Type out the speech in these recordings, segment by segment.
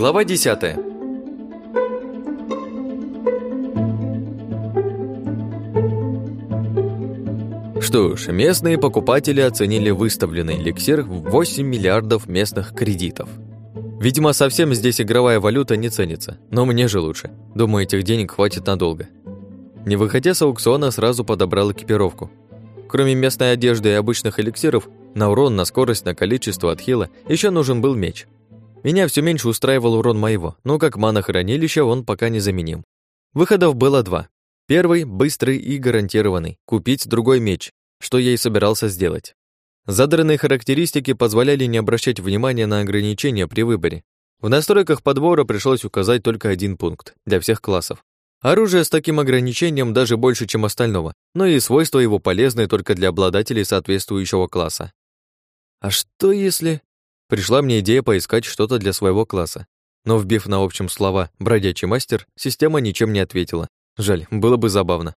Глава 10. Что ж, местные покупатели оценили выставленный эликсир в 8 миллиардов местных кредитов. Видимо, совсем здесь игровая валюта не ценится, но мне же лучше. Думаю, этих денег хватит надолго. Не выходя с аукциона, сразу подобрал экипировку. Кроме местной одежды и обычных эликсиров, на урон, на скорость, на количество отхила еще нужен был меч – меня все меньше устраивал урон моего, но как мана-хранилище он пока не заменим. Выходов было два. Первый – быстрый и гарантированный – купить другой меч, что я и собирался сделать. Задранные характеристики позволяли не обращать внимания на ограничения при выборе. В настройках подбора пришлось указать только один пункт для всех классов. Оружие с таким ограничением даже больше, чем остального, но и свойства его полезны только для обладателей соответствующего класса. А что если... Пришла мне идея поискать что-то для своего класса. Но вбив на общем слова «бродячий мастер», система ничем не ответила. Жаль, было бы забавно.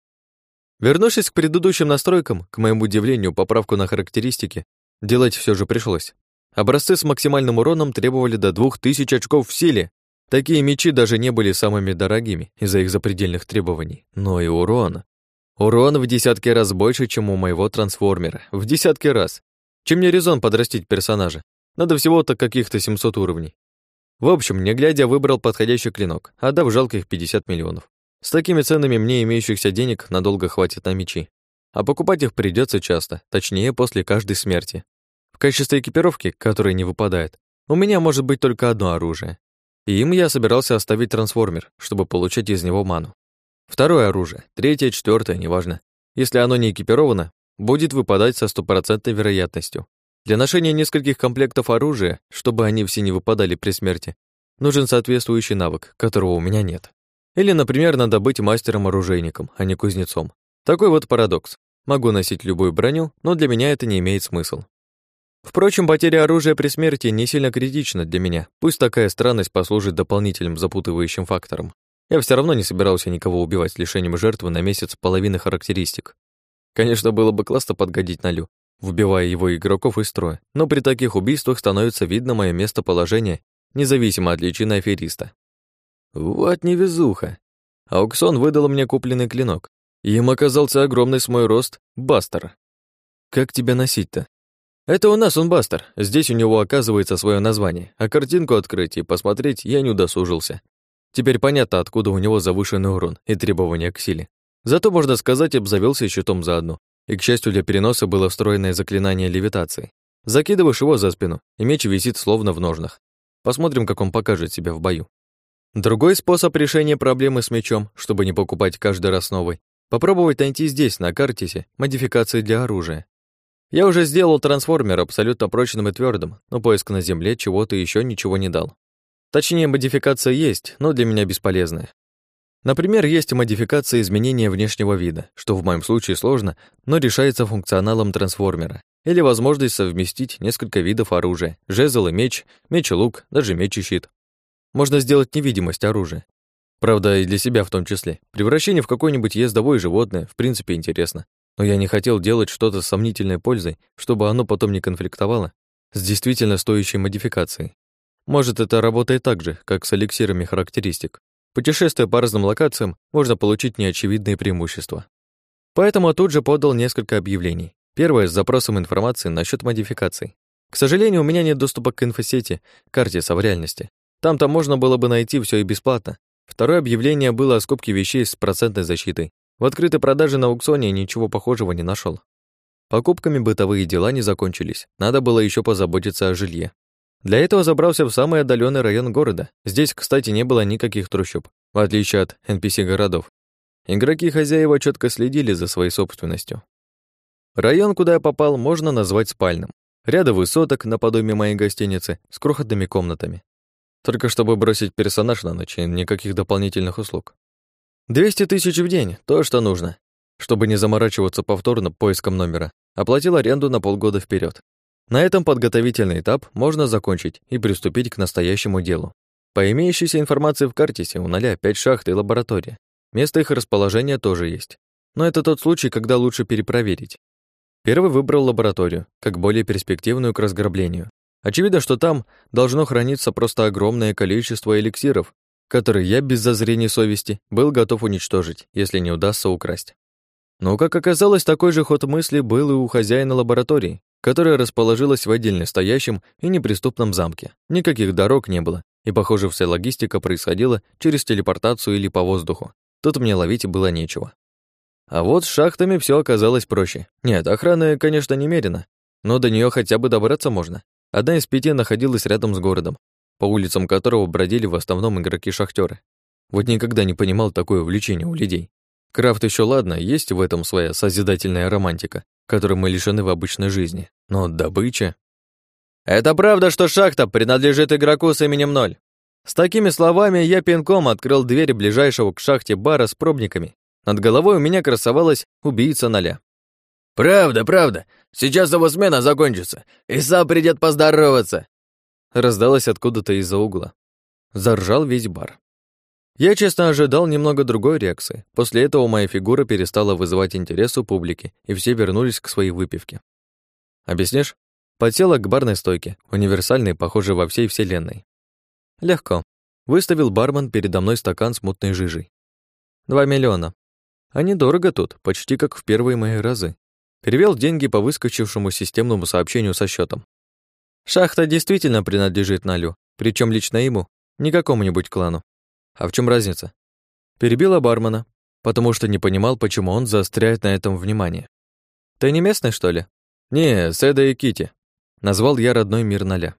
Вернувшись к предыдущим настройкам, к моему удивлению, поправку на характеристики делать все же пришлось. Образцы с максимальным уроном требовали до 2000 очков в силе. Такие мечи даже не были самыми дорогими из-за их запредельных требований. Но и урон. Урон в десятки раз больше, чем у моего трансформера. В десятки раз. Чем мне резон подрастить персонажа? Надо всего-то каких-то 700 уровней. В общем, не глядя, выбрал подходящий клинок, отдав жалких 50 миллионов. С такими ценами мне имеющихся денег надолго хватит на мечи. А покупать их придется часто, точнее, после каждой смерти. В качестве экипировки, которая не выпадает, у меня может быть только одно оружие. И им я собирался оставить трансформер, чтобы получать из него ману. Второе оружие, третье, четвертое, неважно. Если оно не экипировано, будет выпадать со стопроцентной вероятностью. Для ношения нескольких комплектов оружия, чтобы они все не выпадали при смерти, нужен соответствующий навык, которого у меня нет. Или, например, надо быть мастером-оружейником, а не кузнецом. Такой вот парадокс. Могу носить любую броню, но для меня это не имеет смысла. Впрочем, потеря оружия при смерти не сильно критична для меня. Пусть такая странность послужит дополнительным запутывающим фактором. Я все равно не собирался никого убивать лишением жертвы на месяц половины характеристик. Конечно, было бы классно подгодить Налю, выбивая его игроков из строя, но при таких убийствах становится видно мое местоположение, независимо от личины афериста. Вот невезуха. Ауксон выдал мне купленный клинок. Им оказался огромный с мой рост Бастер. Как тебя носить-то? Это у нас он Бастер. Здесь у него оказывается свое название, а картинку открыть и посмотреть я не удосужился. Теперь понятно, откуда у него завышенный урон и требования к силе. Зато, можно сказать, обзавелся щитом заодно, и, к счастью для переноса, было встроенное заклинание левитации. Закидываешь его за спину, и меч висит словно в ножнах. Посмотрим, как он покажет себя в бою. Другой способ решения проблемы с мечом, чтобы не покупать каждый раз новый, попробовать найти здесь, на картисе, модификации для оружия. Я уже сделал трансформер абсолютно прочным и твердым, но поиск на земле чего-то еще ничего не дал. Точнее, модификация есть, но для меня бесполезная. Например, есть модификация изменения внешнего вида, что в моем случае сложно, но решается функционалом трансформера, или возможность совместить несколько видов оружия, жезл и меч, меч и лук, даже меч и щит. Можно сделать невидимость оружия. Правда, и для себя в том числе. Превращение в какое-нибудь ездовое животное, в принципе, интересно. Но я не хотел делать что-то с сомнительной пользой, чтобы оно потом не конфликтовало с действительно стоящей модификацией. Может, это работает так же, как с эликсирами характеристик. Путешествуя по разным локациям, можно получить неочевидные преимущества. Поэтому тут же подал несколько объявлений. Первое с запросом информации насчет модификаций. К сожалению, у меня нет доступа к инфосети, карте в реальности. Там-то можно было бы найти все и бесплатно. Второе объявление было о скупке вещей с процентной защитой. В открытой продаже на аукционе ничего похожего не нашел. Покупками бытовые дела не закончились. Надо было еще позаботиться о жилье. Для этого забрался в самый отдаленный район города. Здесь, кстати, не было никаких трущоб, в отличие от NPC-городов. Игроки и хозяева четко следили за своей собственностью. Район, куда я попал, можно назвать спальным. Ряды высоток, наподобие моей гостиницы, с крохотными комнатами. Только чтобы бросить персонаж на ночь никаких дополнительных услуг. 200 тысяч в день, то, что нужно. Чтобы не заморачиваться повторно поиском номера, оплатил аренду на полгода вперед. На этом подготовительный этап можно закончить и приступить к настоящему делу. По имеющейся информации в картисе у ноля 5 шахт и лаборатория. Место их расположения тоже есть. Но это тот случай, когда лучше перепроверить. Первый выбрал лабораторию, как более перспективную к разграблению. Очевидно, что там должно храниться просто огромное количество эликсиров, которые я без зазрения совести был готов уничтожить, если не удастся украсть. Но, как оказалось, такой же ход мысли был и у хозяина лаборатории, которая расположилась в отдельно стоящем и неприступном замке. Никаких дорог не было, и, похоже, вся логистика происходила через телепортацию или по воздуху. Тут мне ловить было нечего. А вот с шахтами все оказалось проще. Нет, охраны, конечно, немерено, но до нее хотя бы добраться можно. Одна из пяти находилась рядом с городом, по улицам которого бродили в основном игроки шахтеры. Вот никогда не понимал такое увлечение у людей. Крафт еще ладно, есть в этом своя созидательная романтика, которой мы лишены в обычной жизни. Но добыча... «Это правда, что шахта принадлежит игроку с именем Ноль?» С такими словами я пинком открыл дверь ближайшего к шахте бара с пробниками. Над головой у меня красовалась убийца Ноля. «Правда, правда. Сейчас его смена закончится, и сам придет поздороваться!» Раздалось откуда-то из-за угла. Заржал весь бар. Я, честно, ожидал немного другой реакции. После этого моя фигура перестала вызывать интерес у публики, и все вернулись к своей выпивке. «Объяснишь?» Подсела к барной стойке, универсальной, похожей во всей вселенной. Легко. Выставил бармен передо мной стакан с мутной жижей. Два миллиона. А недорого тут, почти как в первые мои разы. Перевел деньги по выскочившему системному сообщению со счетом. Шахта действительно принадлежит Налю, причем лично ему, не какому-нибудь клану. А в чем разница? Перебила бармена, потому что не понимал, почему он заостряет на этом внимание. Ты не местный, что ли? Не, Седа и Кити. Назвал я родной мир Наля.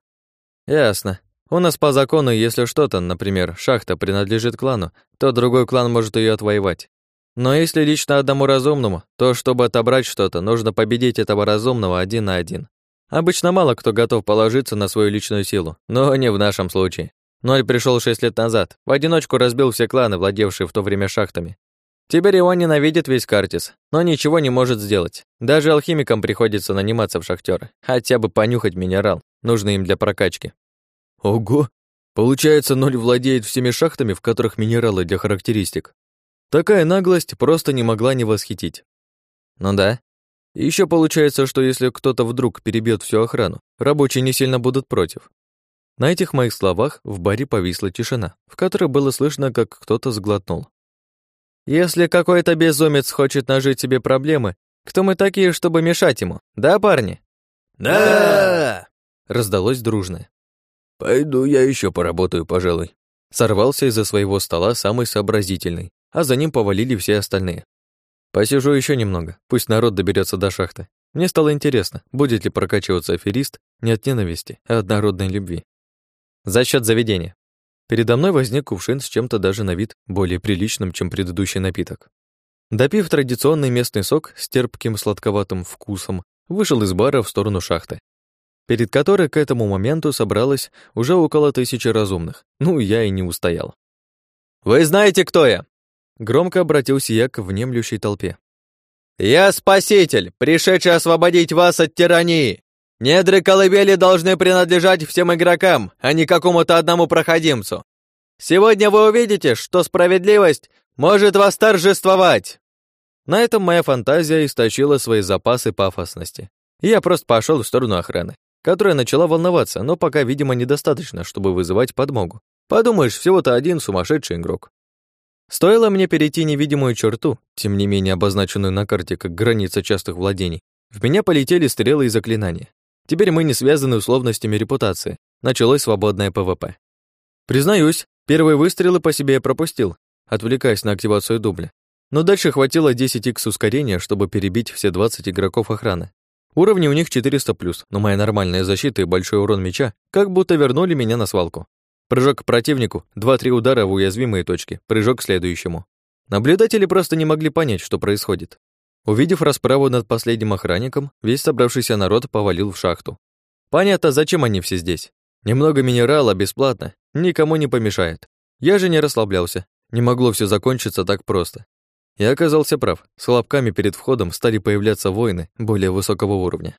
Ясно. У нас по закону, если что-то, например, шахта принадлежит клану, то другой клан может ее отвоевать. Но если лично одному разумному, то чтобы отобрать что-то, нужно победить этого разумного один на один. Обычно мало кто готов положиться на свою личную силу, но не в нашем случае. Ноль пришел шесть лет назад, в одиночку разбил все кланы, владевшие в то время шахтами. Теперь его ненавидит весь Картис, но ничего не может сделать. Даже алхимикам приходится наниматься в шахтеры, хотя бы понюхать минерал, нужный им для прокачки. Ого! Получается, Ноль владеет всеми шахтами, в которых минералы для характеристик. Такая наглость просто не могла не восхитить. Ну да. Еще получается, что если кто-то вдруг перебьет всю охрану, рабочие не сильно будут против. На этих моих словах в баре повисла тишина, в которой было слышно, как кто-то сглотнул. «Если какой-то безумец хочет нажить себе проблемы, кто мы такие, чтобы мешать ему? Да, парни?» «Да!» Раздалось дружное. «Пойду я еще поработаю, пожалуй». Сорвался из-за своего стола самый сообразительный, а за ним повалили все остальные. Посижу еще немного, пусть народ доберется до шахты. Мне стало интересно, будет ли прокачиваться аферист не от ненависти, а от народной любви. За счет заведения. Передо мной возник кувшин с чем-то даже на вид более приличным, чем предыдущий напиток. Допив традиционный местный сок с терпким сладковатым вкусом, вышел из бара в сторону шахты, перед которой к этому моменту собралось уже около тысячи разумных. Ну, я и не устоял. «Вы знаете, кто я?» Громко обратился я к внемлющей толпе. «Я спаситель, пришедший освободить вас от тирании! Недры колыбели должны принадлежать всем игрокам, а не какому-то одному проходимцу. Сегодня вы увидите, что справедливость может вас торжествовать!» На этом моя фантазия источила свои запасы пафосности. я просто пошел в сторону охраны, которая начала волноваться, но пока, видимо, недостаточно, чтобы вызывать подмогу. Подумаешь, всего-то один сумасшедший игрок. Стоило мне перейти невидимую черту, тем не менее обозначенную на карте как граница частных владений, в меня полетели стрелы и заклинания. Теперь мы не связаны условностями репутации. Началось свободное ПВП. Признаюсь, первые выстрелы по себе я пропустил, отвлекаясь на активацию дубля. Но дальше хватило 10х ускорения, чтобы перебить все 20 игроков охраны. Уровни у них 400+, но моя нормальная защита и большой урон меча как будто вернули меня на свалку. Прыжок к противнику, два-три удара в уязвимые точки, прыжок к следующему. Наблюдатели просто не могли понять, что происходит. Увидев расправу над последним охранником, весь собравшийся народ повалил в шахту. Понятно, зачем они все здесь. Немного минерала бесплатно, никому не помешает. Я же не расслаблялся. Не могло все закончиться так просто. Я оказался прав. С хлопками перед входом стали появляться воины более высокого уровня.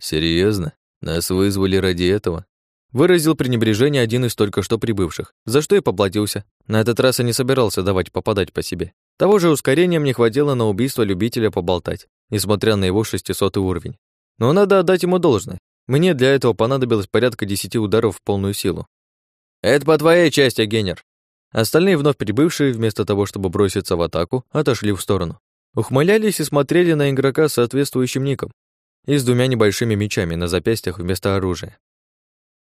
Серьезно? Нас вызвали ради этого? Выразил пренебрежение один из только что прибывших, за что и поплатился. На этот раз я не собирался давать попадать по себе. Того же ускорения мне хватило на убийство любителя поболтать, несмотря на его 600 уровень. Но надо отдать ему должное. Мне для этого понадобилось порядка десяти ударов в полную силу. «Это по твоей части, Генер!» Остальные вновь прибывшие, вместо того, чтобы броситься в атаку, отошли в сторону. Ухмылялись и смотрели на игрока с соответствующим ником и с двумя небольшими мечами на запястьях вместо оружия.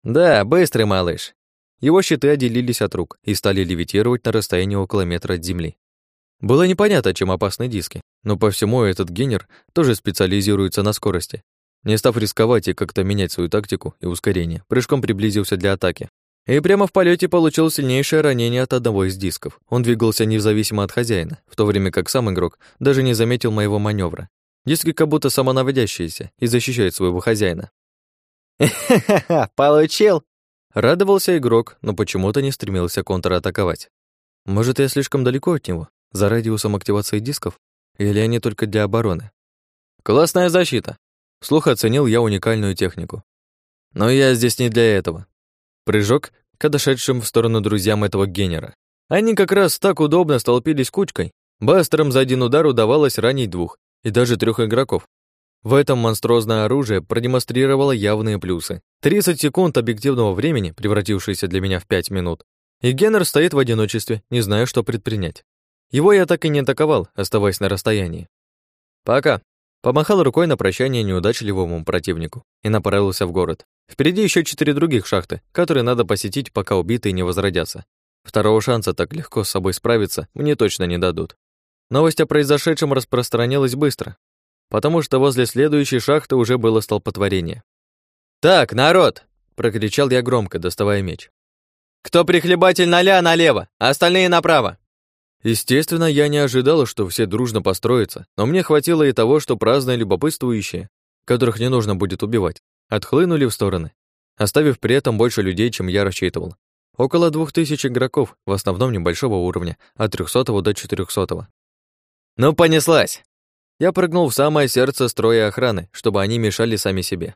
«Да, быстрый малыш!» Его щиты отделились от рук и стали левитировать на расстоянии около метра от земли. Было непонятно, чем опасны диски, но по всему этот генер тоже специализируется на скорости. Не став рисковать и как-то менять свою тактику и ускорение, прыжком приблизился для атаки. И прямо в полете получил сильнейшее ранение от одного из дисков. Он двигался независимо от хозяина, в то время как сам игрок даже не заметил моего маневра. Диски как будто самонаводящиеся и защищают своего хозяина. «Ха-ха-ха, получил!» Радовался игрок, но почему-то не стремился контратаковать. Может, я слишком далеко от него? За радиусом активации дисков? Или они только для обороны? Классная защита. Слух оценил я уникальную технику. Но я здесь не для этого. Прыжок к отошедшим в сторону друзьям этого генера. Они как раз так удобно столпились кучкой. Бастерам за один удар удавалось ранить двух и даже трех игроков. В этом монструозное оружие продемонстрировало явные плюсы. 30 секунд объективного времени, превратившиеся для меня в 5 минут, и Геннер стоит в одиночестве, не зная, что предпринять. Его я так и не атаковал, оставаясь на расстоянии. «Пока», Помахал рукой на прощание неудачливому противнику и направился в город. Впереди еще четыре других шахты, которые надо посетить, пока убитые не возродятся. Второго шанса так легко с собой справиться мне точно не дадут. Новость о произошедшем распространилась быстро, потому что возле следующей шахты уже было столпотворение. «Так, народ!» — прокричал я громко, доставая меч. «Кто прихлебатель ноля налево, а остальные направо!» Естественно, я не ожидала, что все дружно построятся, но мне хватило и того, что праздные любопытствующие, которых не нужно будет убивать, отхлынули в стороны, оставив при этом больше людей, чем я рассчитывал. Около двух тысяч игроков, в основном небольшого уровня, от 300 до 400. «Ну, понеслась!» Я прыгнул в самое сердце строя охраны, чтобы они мешали сами себе.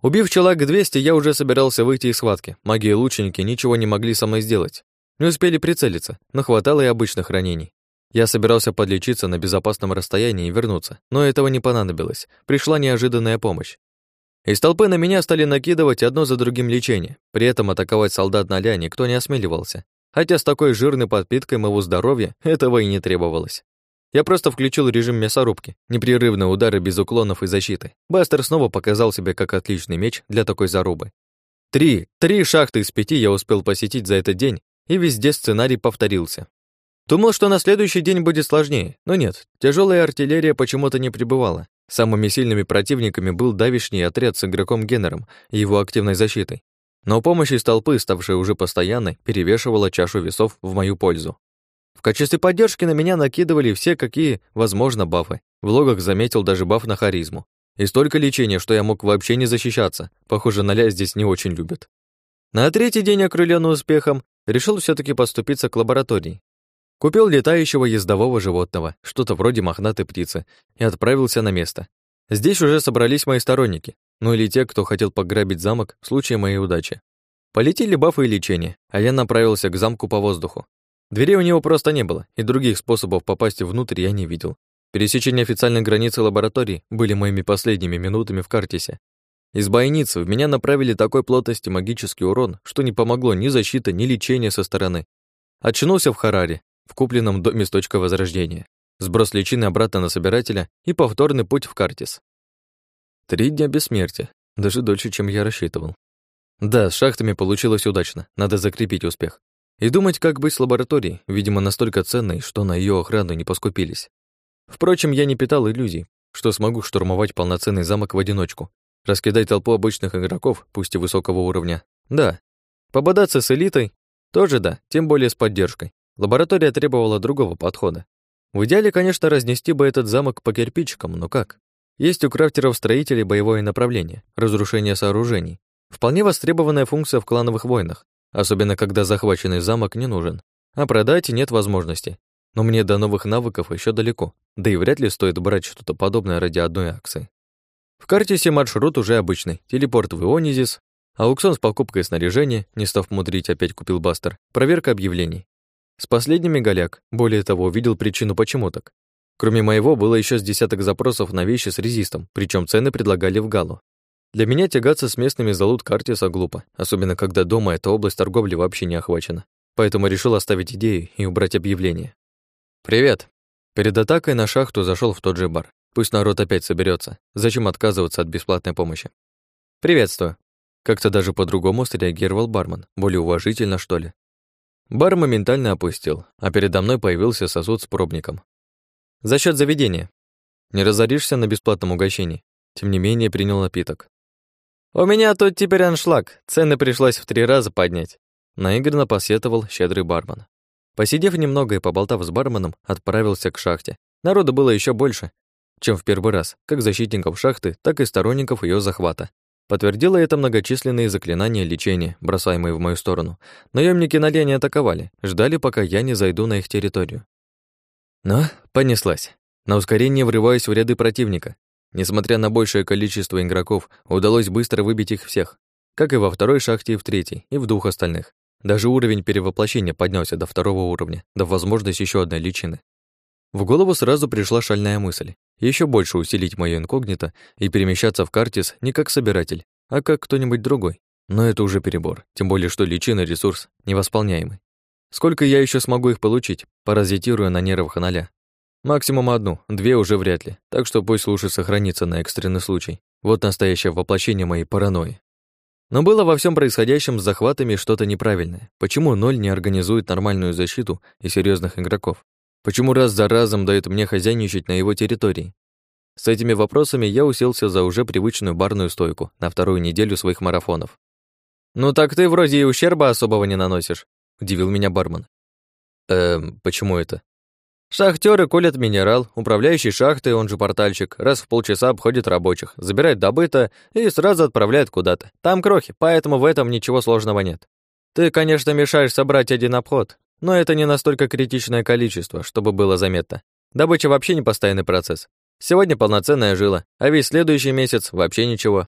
Убив человек 200, я уже собирался выйти из схватки. Маги и лучники ничего не могли со мной сделать. Не успели прицелиться, но хватало и обычных ранений. Я собирался подлечиться на безопасном расстоянии и вернуться, но этого не понадобилось. Пришла неожиданная помощь. Из толпы на меня стали накидывать одно за другим лечение. При этом атаковать солдат на ля никто не осмеливался. Хотя с такой жирной подпиткой моего здоровья этого и не требовалось. Я просто включил режим мясорубки, непрерывные удары без уклонов и защиты. Бастер снова показал себя как отличный меч для такой зарубы. Три, три шахты из пяти я успел посетить за этот день и везде сценарий повторился. Думал, что на следующий день будет сложнее, но нет, тяжелая артиллерия почему-то не прибывала. Самыми сильными противниками был давишний отряд с игроком Геннером и его активной защитой. Но помощь из толпы, ставшая уже постоянной, перевешивала чашу весов в мою пользу. В качестве поддержки на меня накидывали все, какие, возможно, бафы. В логах заметил даже баф на харизму. И столько лечения, что я мог вообще не защищаться. Похоже, Ноля здесь не очень любят. На третий день, окрылённый успехом, решил все таки поступиться к лаборатории. Купил летающего ездового животного, что-то вроде мохнатой птицы, и отправился на место. Здесь уже собрались мои сторонники, ну или те, кто хотел пограбить замок в случае моей удачи. Полетели бафы и лечение, а я направился к замку по воздуху. Дверей у него просто не было, и других способов попасть внутрь я не видел. Пересечение официальной границы лаборатории были моими последними минутами в Картисе, из бойницы в меня направили такой плотности магический урон, что не помогло ни защита, ни лечение со стороны. Очнулся в Хараре, в купленном доме с точкой возрождения. Сброс личины обратно на собирателя и повторный путь в Картис. Три дня бессмертия, даже дольше, чем я рассчитывал. Да, с шахтами получилось удачно, надо закрепить успех. И думать, как быть с лабораторией, видимо, настолько ценной, что на ее охрану не поскупились. Впрочем, я не питал иллюзий, что смогу штурмовать полноценный замок в одиночку, Раскидать толпу обычных игроков, пусть и высокого уровня, да. Пободаться с элитой, тоже да, тем более с поддержкой. Лаборатория требовала другого подхода. В идеале, конечно, разнести бы этот замок по кирпичикам, но как? Есть у крафтеров-строителей боевое направление, разрушение сооружений. Вполне востребованная функция в клановых войнах, особенно когда захваченный замок не нужен. А продать нет возможности. Но мне до новых навыков еще далеко, да и вряд ли стоит брать что-то подобное ради одной акции. В карте маршрут уже обычный. Телепорт в Ионизис, аукцион с покупкой снаряжения, не став мудрить, опять купил Бастер, проверка объявлений. С последними голяк, более того, увидел причину, почему так. Кроме моего, было еще с десяток запросов на вещи с резистом, причем цены предлагали в галу. Для меня тягаться с местными залут Картиса глупо, особенно когда дома эта область торговли вообще не охвачена. Поэтому решил оставить идею и убрать объявление. «Привет!» Перед атакой на шахту зашел в тот же бар. Пусть народ опять соберется. Зачем отказываться от бесплатной помощи? «Приветствую!» Как-то даже по-другому среагировал бармен, более уважительно, что ли. Бар моментально опустил, а передо мной появился сосуд с пробником. «За счет заведения. Не разоришься на бесплатном угощении?» Тем не менее, принял напиток. «У меня тут теперь аншлаг, цены пришлось в три раза поднять», наигранно посетовал щедрый бармен. Посидев немного и поболтав с барменом, отправился к шахте. Народу было еще больше, чем в первый раз, как защитников шахты, так и сторонников ее захвата. Подтвердило это многочисленные заклинания лечения, бросаемые в мою сторону. Наемники на не атаковали, ждали, пока я не зайду на их территорию. Но понеслась. На ускорение врываюсь в ряды противника. Несмотря на большее количество игроков, удалось быстро выбить их всех, как и во второй шахте и в третьей, и в двух остальных. Даже уровень перевоплощения поднялся до второго уровня, дав возможность еще одной личины. В голову сразу пришла шальная мысль. Еще больше усилить моё инкогнито и перемещаться в Картис не как собиратель, а как кто-нибудь другой. Но это уже перебор, тем более что личина — ресурс невосполняемый. Сколько я еще смогу их получить, паразитируя на нервах Аналя? Максимум одну, две уже вряд ли, так что пусть лучше сохранится на экстренный случай. Вот настоящее воплощение моей паранойи. Но было во всем происходящем с захватами что-то неправильное. Почему ноль не организует нормальную защиту и серьезных игроков? Почему раз за разом дает мне хозяйничать на его территории? С этими вопросами я уселся за уже привычную барную стойку на вторую неделю своих марафонов. «Ну так ты вроде и ущерба особого не наносишь», — удивил меня бармен. «Эм, почему это?» Шахтеры колят минерал, управляющий шахтой, он же портальщик, раз в полчаса обходит рабочих, забирает добыто и сразу отправляет куда-то. Там крохи, поэтому в этом ничего сложного нет. Ты, конечно, мешаешь собрать один обход, но это не настолько критичное количество, чтобы было заметно. Добыча вообще не постоянный процесс. Сегодня полноценная жила, а весь следующий месяц вообще ничего.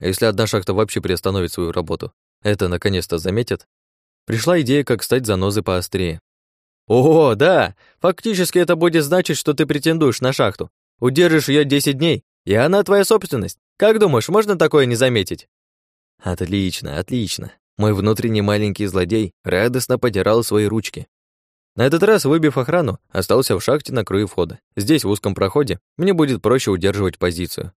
Если одна шахта вообще приостановит свою работу, это наконец-то заметят. Пришла идея, как стать занозой поострее. О, да! Фактически это будет значить, что ты претендуешь на шахту. Удержишь ее 10 дней, и она твоя собственность. Как думаешь, можно такое не заметить? Отлично, отлично. Мой внутренний маленький злодей радостно потирал свои ручки. На этот раз, выбив охрану, остался в шахте на краю входа. Здесь, в узком проходе, мне будет проще удерживать позицию.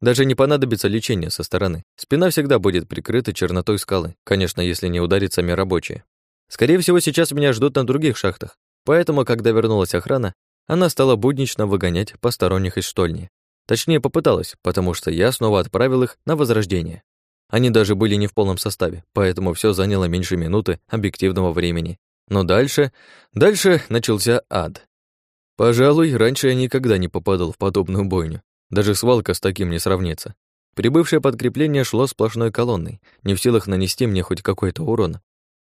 Даже не понадобится лечение со стороны. Спина всегда будет прикрыта чернотой скалы, конечно, если не ударит сами рабочие. Скорее всего, сейчас меня ждут на других шахтах, поэтому, когда вернулась охрана, она стала буднично выгонять посторонних из штольни. Точнее, попыталась, потому что я снова отправил их на возрождение. Они даже были не в полном составе, поэтому все заняло меньше минуты объективного времени. Но дальше... Дальше начался ад. Пожалуй, раньше я никогда не попадал в подобную бойню. Даже свалка с таким не сравнится. Прибывшее подкрепление шло сплошной колонной, не в силах нанести мне хоть какой-то урон,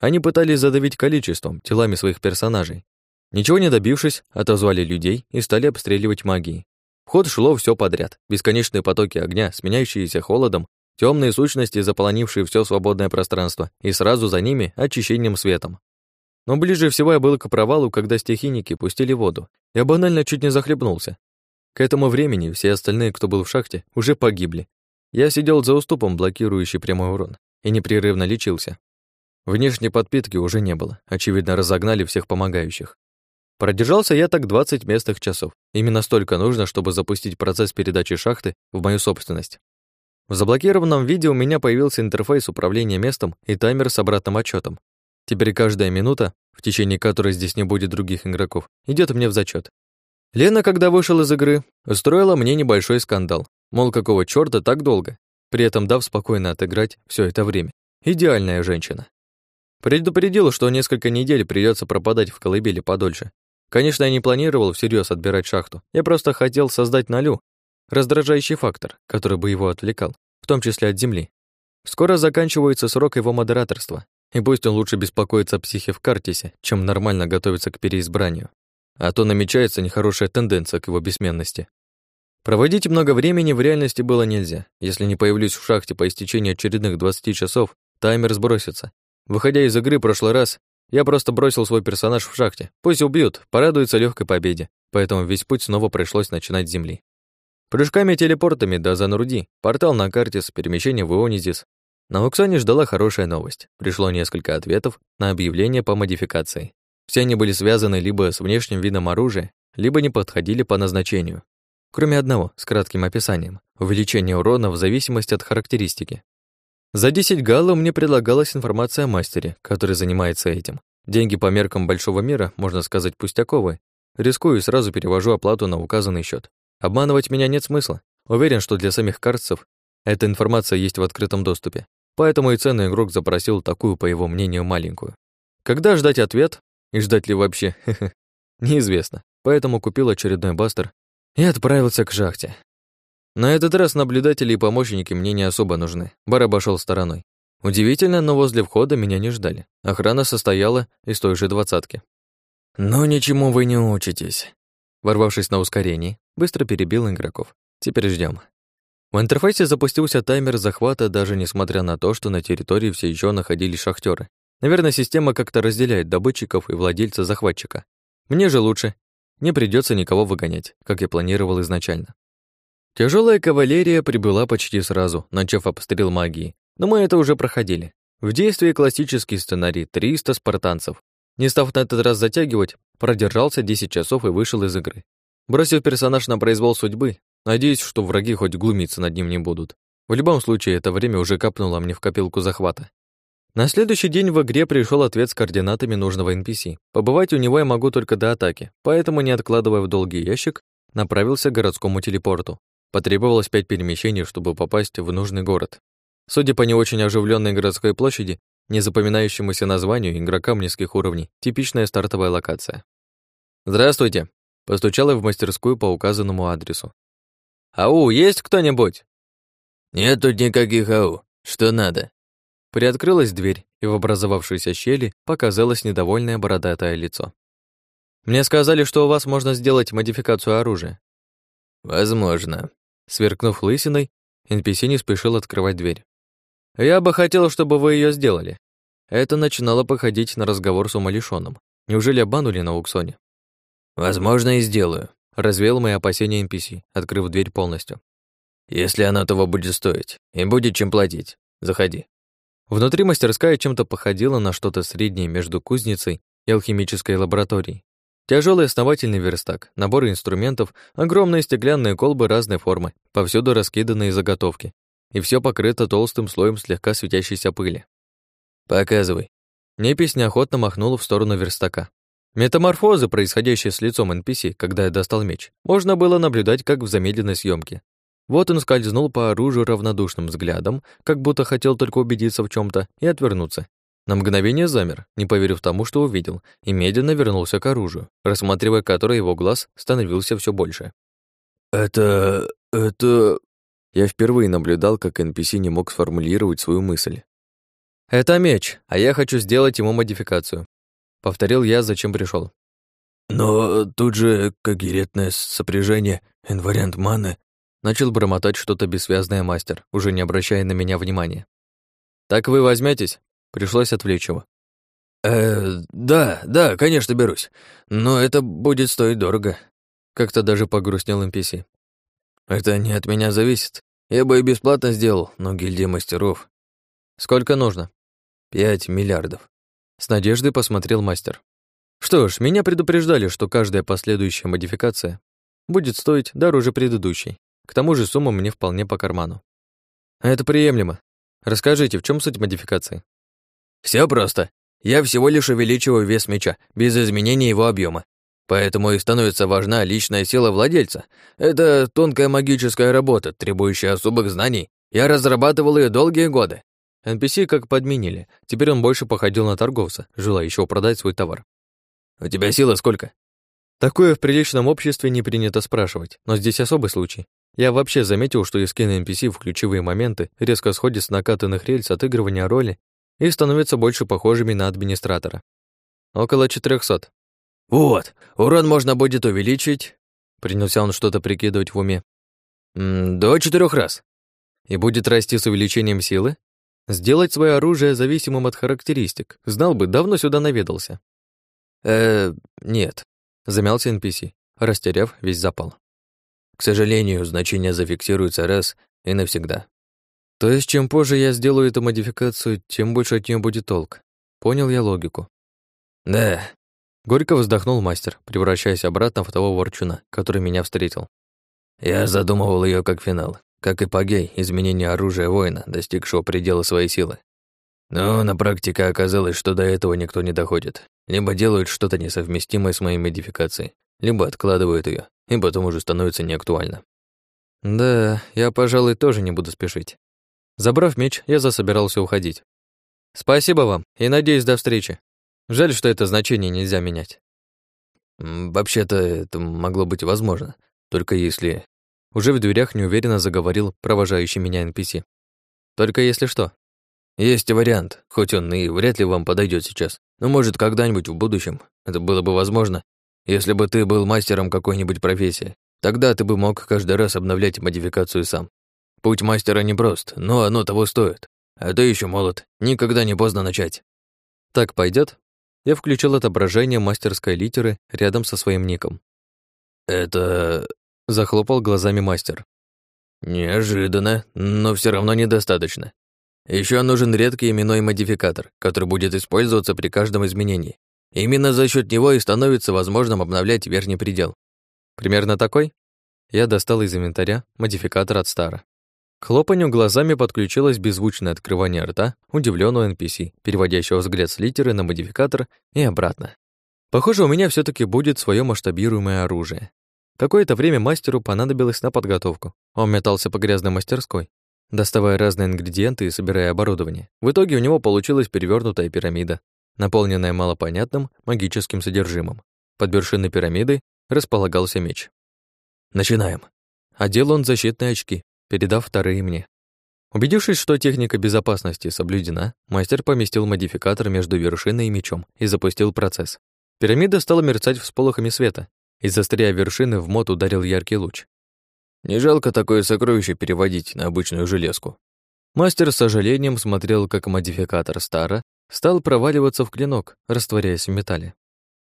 они пытались задавить количеством, телами своих персонажей. Ничего не добившись, отозвали людей и стали обстреливать магией. В ход шло все подряд. Бесконечные потоки огня, сменяющиеся холодом, темные сущности, заполонившие все свободное пространство, и сразу за ними очищением светом. Но ближе всего я был к провалу, когда стихийники пустили воду. Я банально чуть не захлебнулся. К этому времени все остальные, кто был в шахте, уже погибли. Я сидел за уступом, блокирующий прямой урон, и непрерывно лечился. Внешней подпитки уже не было, очевидно, разогнали всех помогающих. Продержался я так 20 местных часов. Именно столько нужно, чтобы запустить процесс передачи шахты в мою собственность. В заблокированном виде у меня появился интерфейс управления местом и таймер с обратным отчетом. Теперь каждая минута, в течение которой здесь не будет других игроков, идет мне в зачет. Лена, когда вышел из игры, устроила мне небольшой скандал. Мол, какого чёрта так долго, при этом дав спокойно отыграть все это время. Идеальная женщина. Предупредил, что несколько недель придется пропадать в колыбели подольше. Конечно, я не планировал всерьез отбирать шахту. Я просто хотел создать налю раздражающий фактор, который бы его отвлекал, в том числе от земли. Скоро заканчивается срок его модераторства, и пусть он лучше беспокоится о психе в Картисе, чем нормально готовится к переизбранию. А то намечается нехорошая тенденция к его бессменности. Проводить много времени в реальности было нельзя. Если не появлюсь в шахте по истечении очередных 20 часов, таймер сбросится, Выходя из игры прошлый раз, я просто бросил свой персонаж в шахте. Пусть убьют, порадуются легкой победе, поэтому весь путь снова пришлось начинать с земли. Прыжками телепортами до Занруди, портал на карте с перемещением в Ионизис. На Уксане ждала хорошая новость. Пришло несколько ответов на объявление по модификации. Все они были связаны либо с внешним видом оружия, либо не подходили по назначению. Кроме одного, с кратким описанием. Увеличение урона в зависимости от характеристики. За 10 галлов мне предлагалась информация о мастере, который занимается этим. Деньги по меркам большого мира, можно сказать, пустяковые. Рискую и сразу перевожу оплату на указанный счет. Обманывать меня нет смысла. Уверен, что для самих карцев эта информация есть в открытом доступе. Поэтому и ценный игрок запросил такую, по его мнению, маленькую. Когда ждать ответ? И ждать ли вообще? Неизвестно. Поэтому купил очередной бастер и отправился к шахте. На этот раз наблюдатели и помощники мне не особо нужны. Бар обошел стороной. Удивительно, но возле входа меня не ждали. Охрана состояла из той же двадцатки. «Ну, ничему вы не учитесь», Ворвавшись на ускорении, быстро перебил игроков. Теперь ждем. В интерфейсе запустился таймер захвата, даже несмотря на то, что на территории все еще находились шахтеры. Наверное, система как-то разделяет добытчиков и владельца захватчика. Мне же лучше. Не придется никого выгонять, как я планировал изначально. Тяжелая кавалерия прибыла почти сразу, начав обстрел магии. Но мы это уже проходили. В действии классический сценарий 300 спартанцев. Не став на этот раз затягивать, Продержался 10 часов и вышел из игры. Бросив персонаж на произвол судьбы, надеюсь, что враги хоть глумиться над ним не будут. В любом случае, это время уже капнуло мне в копилку захвата. На следующий день в игре пришел ответ с координатами нужного NPC. Побывать у него я могу только до атаки, поэтому, не откладывая в долгий ящик, направился к городскому телепорту. Потребовалось пять перемещений, чтобы попасть в нужный город. Судя по не очень оживленной городской площади, незапоминающемуся названию игрокам низких уровней, типичная стартовая локация. «Здравствуйте!» — постучал я в мастерскую по указанному адресу. «Ау, есть кто-нибудь?» «Нет тут никаких ау. Что надо?» Приоткрылась дверь, и в образовавшейся щели показалось недовольное бородатое лицо. «Мне сказали, что у вас можно сделать модификацию оружия». «Возможно». Сверкнув лысиной, NPC не спешил открывать дверь. Я бы хотел, чтобы вы ее сделали. Это начинало походить на разговор с умалишенным. Неужели обманули на аукционе? Возможно, и сделаю. Развеял мои опасения NPC, открыв дверь полностью. Если оно того будет стоить, и будет чем платить. Заходи. Внутри мастерская чем-то походила на что-то среднее между кузницей и алхимической лабораторией. Тяжелый основательный верстак, наборы инструментов, огромные стеклянные колбы разной формы, повсюду раскиданные заготовки, и все покрыто толстым слоем слегка светящейся пыли. «Показывай». Непись неохотно махнула в сторону верстака. Метаморфозы, происходящие с лицом NPC, когда я достал меч, можно было наблюдать как в замедленной съемке. Вот он скользнул по оружию равнодушным взглядом, как будто хотел только убедиться в чем то и отвернуться. На мгновение замер, не поверив тому, что увидел, и медленно вернулся к оружию, рассматривая которое его глаз становился все больше. «Это... это... Я впервые наблюдал, как NPC не мог сформулировать свою мысль. «Это меч, а я хочу сделать ему модификацию», — повторил я, зачем пришел. «Но тут же когерентное сопряжение, инвариант маны», начал бормотать что-то бессвязное мастер, уже не обращая на меня внимания. «Так вы возьметесь? пришлось отвлечь его. «Э, да, да, конечно, берусь, но это будет стоить дорого», как-то даже погрустнел NPC. Это не от меня зависит. Я бы и бесплатно сделал, но гильдия мастеров. Сколько нужно? Пять миллиардов. С надеждой посмотрел мастер. Что ж, меня предупреждали, что каждая последующая модификация будет стоить дороже предыдущей. К тому же сумма мне вполне по карману. Это приемлемо. Расскажите, в чем суть модификации? Все просто. Я всего лишь увеличиваю вес меча, без изменения его объема. Поэтому и становится важна личная сила владельца. Это тонкая магическая работа, требующая особых знаний. Я разрабатывал ее долгие годы. NPC как подменили. Теперь он больше походил на торговца, желающего продать свой товар. «У тебя сила сколько?» Такое в приличном обществе не принято спрашивать, но здесь особый случай. Я вообще заметил, что скины NPC в ключевые моменты резко сходят с накатанных рельс отыгрывания роли и становятся больше похожими на администратора. Около 400. «Вот, урон можно будет увеличить...» Принялся он что-то прикидывать в уме. «До четырех раз». «И будет расти с увеличением силы?» «Сделать свое оружие зависимым от характеристик. Знал бы, давно сюда наведался». «Э, нет», — замялся NPC, растеряв весь запал. К сожалению, значение зафиксируется раз и навсегда. То есть, чем позже я сделаю эту модификацию, тем больше от нее будет толк. Понял я логику. Да. Горько вздохнул мастер, превращаясь обратно в того ворчуна, который меня встретил. Я задумывал ее как финал, как эпогей изменения оружия воина, достигшего предела своей силы. Но на практике оказалось, что до этого никто не доходит. Либо делают что-то несовместимое с моей модификацией, либо откладывают ее, и потом уже становится неактуально. Да, я, пожалуй, тоже не буду спешить. Забрав меч, я засобирался уходить. Спасибо вам и надеюсь до встречи. Жаль, что это значение нельзя менять. Вообще-то это могло быть возможно, только если... Уже в дверях неуверенно заговорил провожающий меня NPC. Только если что. Есть вариант, хоть он и вряд ли вам подойдет сейчас, но может когда-нибудь в будущем. Это было бы возможно, если бы ты был мастером какой-нибудь профессии. Тогда ты бы мог каждый раз обновлять модификацию сам. Путь мастера непрост, но оно того стоит. А ты еще молод, никогда не поздно начать. Так пойдет? Я включил отображение мастерской литеры рядом со своим ником. Это Захлопал глазами мастер. Неожиданно, но все равно недостаточно. Еще нужен редкий именной модификатор, который будет использоваться при каждом изменении. Именно за счет него и становится возможным обновлять верхний предел. Примерно такой? Я достал из инвентаря модификатор от Стара. Хлопанью глазами подключилось беззвучное открывание рта удивленного NPC, переводящего взгляд с литеры на модификатор и обратно. Похоже, у меня все таки будет свое масштабируемое оружие. Какое-то время мастеру понадобилось на подготовку. Он метался по грязной мастерской, доставая разные ингредиенты и собирая оборудование. В итоге у него получилась перевернутая пирамида, наполненная малопонятным магическим содержимым. Под вершиной пирамиды располагался меч. «Начинаем». Одел он защитные очки, передав вторые мне. Убедившись, что техника безопасности соблюдена, мастер поместил модификатор между вершиной и мечом и запустил процесс. Пирамида стала мерцать всполохами света, из острия вершины в мод ударил яркий луч. Не жалко такое сокровище переводить на обычную железку. Мастер с сожалением смотрел, как модификатор Стара стал проваливаться в клинок, растворяясь в металле.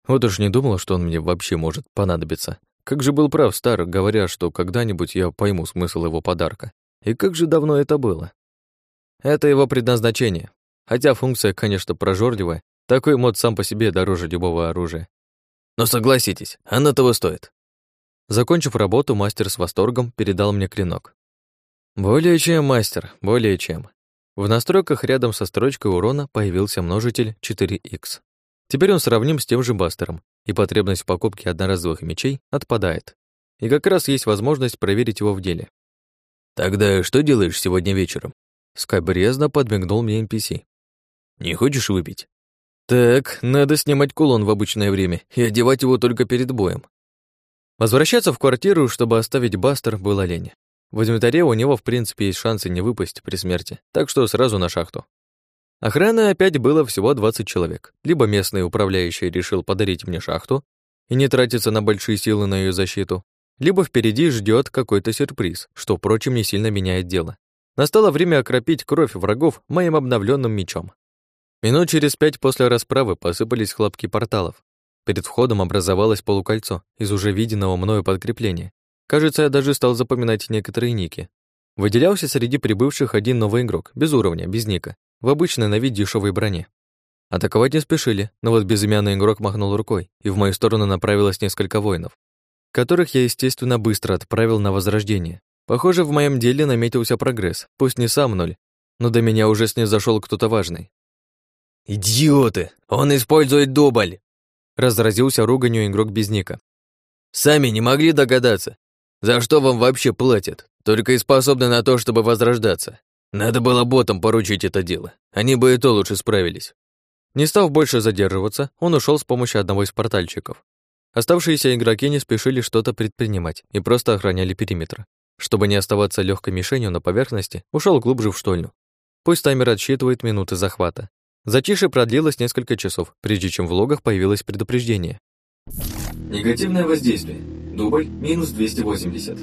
Вот уж не думал, что он мне вообще может понадобиться. Как же был прав Стар, говоря, что когда-нибудь я пойму смысл его подарка. И как же давно это было. Это его предназначение. Хотя функция, конечно, прожорливая, такой мод сам по себе дороже любого оружия. Но согласитесь, она того стоит. Закончив работу, мастер с восторгом передал мне клинок. Более чем, мастер, более чем. В настройках рядом со строчкой урона появился множитель 4х. Теперь он сравним с тем же бастером, и потребность в покупке одноразовых мечей отпадает. И как раз есть возможность проверить его в деле. «Тогда что делаешь сегодня вечером?» Скайбрезно подмигнул мне NPC. «Не хочешь выпить?» Так, надо снимать кулон в обычное время и одевать его только перед боем. Возвращаться в квартиру, чтобы оставить Бастер, было лень. В инвентаре у него, в принципе, есть шансы не выпасть при смерти, так что сразу на шахту. Охраны опять было всего 20 человек. Либо местный управляющий решил подарить мне шахту и не тратиться на большие силы на ее защиту, либо впереди ждет какой-то сюрприз, что, впрочем, не сильно меняет дело. Настало время окропить кровь врагов моим обновленным мечом. Минут через пять после расправы посыпались хлопки порталов. Перед входом образовалось полукольцо из уже виденного мною подкрепления. Кажется, я даже стал запоминать некоторые ники. Выделялся среди прибывших один новый игрок, без уровня, без ника, в обычной на вид дешевой броне. Атаковать не спешили, но вот безымянный игрок махнул рукой, и в мою сторону направилось несколько воинов, которых я, естественно, быстро отправил на возрождение. Похоже, в моем деле наметился прогресс, пусть не сам ноль, но до меня уже снизошел кто-то важный. «Идиоты! Он использует дубль!» Разразился руганью игрок без ника. «Сами не могли догадаться, за что вам вообще платят, только и способны на то, чтобы возрождаться. Надо было ботам поручить это дело, они бы и то лучше справились». Не став больше задерживаться, он ушел с помощью одного из портальчиков. Оставшиеся игроки не спешили что-то предпринимать и просто охраняли периметр. Чтобы не оставаться легкой мишенью на поверхности, ушел глубже в штольню. Пусть таймер отсчитывает минуты захвата. Затишье продлилось несколько часов, прежде чем в логах появилось предупреждение. Негативное воздействие. Дубль минус 280.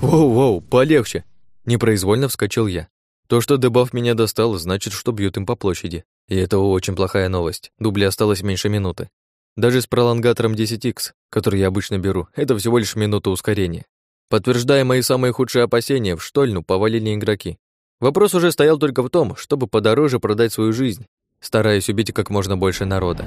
Воу-воу, полегче. Непроизвольно вскочил я. То, что дебаф меня достал, значит, что бьют им по площади. И это очень плохая новость. Дубли осталось меньше минуты. Даже с пролонгатором 10X, который я обычно беру, это всего лишь минута ускорения. Подтверждая мои самые худшие опасения, в штольну повалили игроки. Вопрос уже стоял только в том, чтобы подороже продать свою жизнь, стараясь убить как можно больше народа.